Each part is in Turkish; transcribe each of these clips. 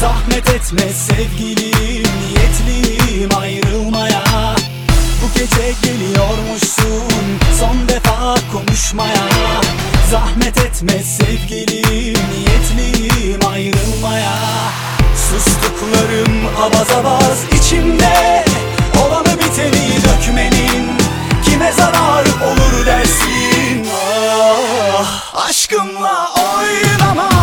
Zahmet etme sevgilim Niyetliyim ayrılmaya. Bu gece geliyormuşsun Son defa konuşmaya. Zahmet etme sevgilim Niyetliyim ayrılmaya. Sustuklarım avaz avaz içimde Olanı biteni dökmenin Kime zarar olur dersin? Ah, Aşkımla oynama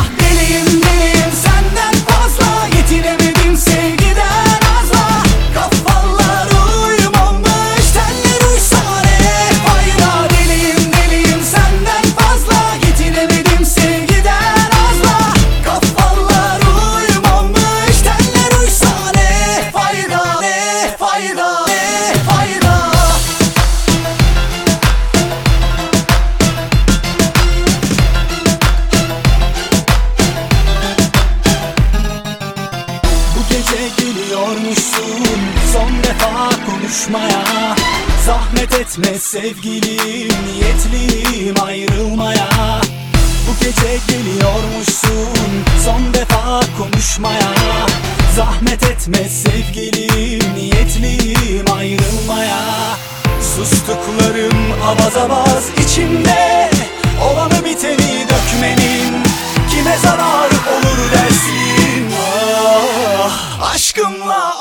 geliyormuşsun son defa konuşmaya Zahmet etme sevgilim niyetliyim ayrılmaya. Bu gece geliyormuşsun. Son defa konuşmaya Zahmet etme sevgilim niyetliyim ayrılmaya 群魔